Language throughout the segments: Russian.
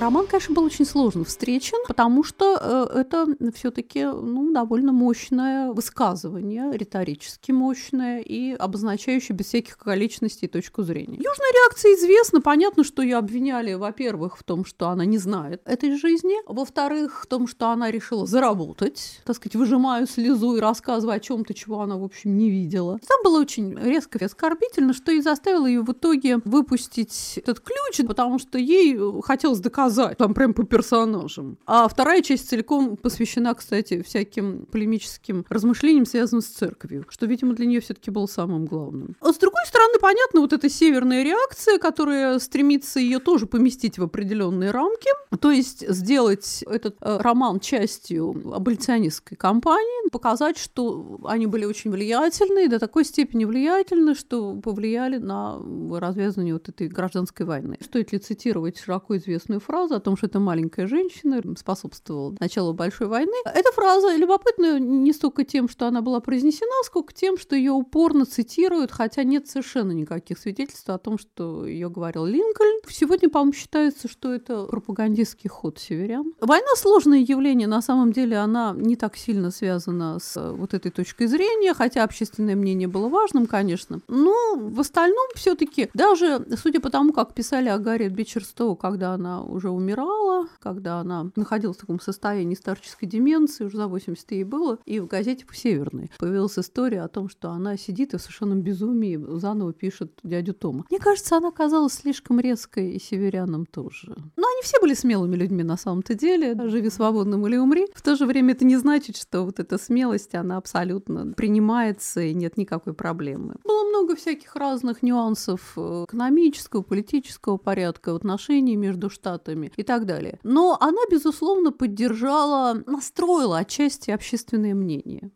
роман, конечно, был очень сложно встречен, потому что э, это все-таки ну, довольно мощное высказывание, риторически мощное и обозначающее без всяких количностей точку зрения. Южная реакция известна. Понятно, что ее обвиняли, во-первых, в том, что она не знает этой жизни, во-вторых, в том, что она решила заработать, так сказать, выжимая слезу и рассказывая о чем-то, чего она, в общем, не видела. Там было очень резко и оскорбительно, что и заставило ее в итоге выпустить этот ключ, потому что ей хотелось доказать, там прям по персонажам. А вторая часть целиком посвящена, кстати, всяким полемическим размышлениям, связанным с церковью, что, видимо, для нее все-таки было самым главным. А с другой стороны, понятно, вот эта северная реакция, которая стремится ее тоже поместить в определенные рамки, то есть сделать этот э, роман частью аболиционистской кампании, показать, что они были очень влиятельны, до такой степени влиятельны, что повлияли на развязывание вот этой гражданской войны. Стоит ли цитировать широко известную фразу о том, что эта маленькая женщина способствовала началу большой войны? Эта фраза любопытна не столько тем, что она была произнесена, сколько тем, что ее упорно цитируют, хотя нет совершенно никаких свидетельств о том, что ее говорил Линкольн. Сегодня, по-моему, считается, что это пропагандистский ход северян. Война сложное явление, на самом деле она не так сильно связана с вот этой точкой зрения, хотя общественное мнение было важным, конечно. Но в остальном все-таки, даже судя по тому, как писали о Гарри Бичерстоу, когда она уже умирала, когда она находилась в таком состоянии старческой деменции, уже за 80 ей было, и в газете «Северной» появилась история о том, что она сидит и в совершенном безумии заново пишет дядю Тома. Мне кажется, она казалась слишком резкой и северянам тоже. Но они все были смелыми людьми на самом-то деле. Живи свободным или умри. В то же время это не значит, что вот эта смелость, она абсолютно принимается и нет никакой проблемы. Было много всяких разных нюансов э, экономического, политического порядка, отношений между штатами и так далее. Но она, безусловно, поддержала, настроила отчасти общественное мнение.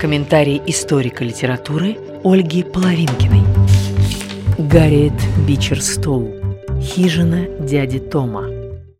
Комментарий историка литературы Ольги Половинкиной. Гарриет Бичерстоу. Хижина дяди Тома.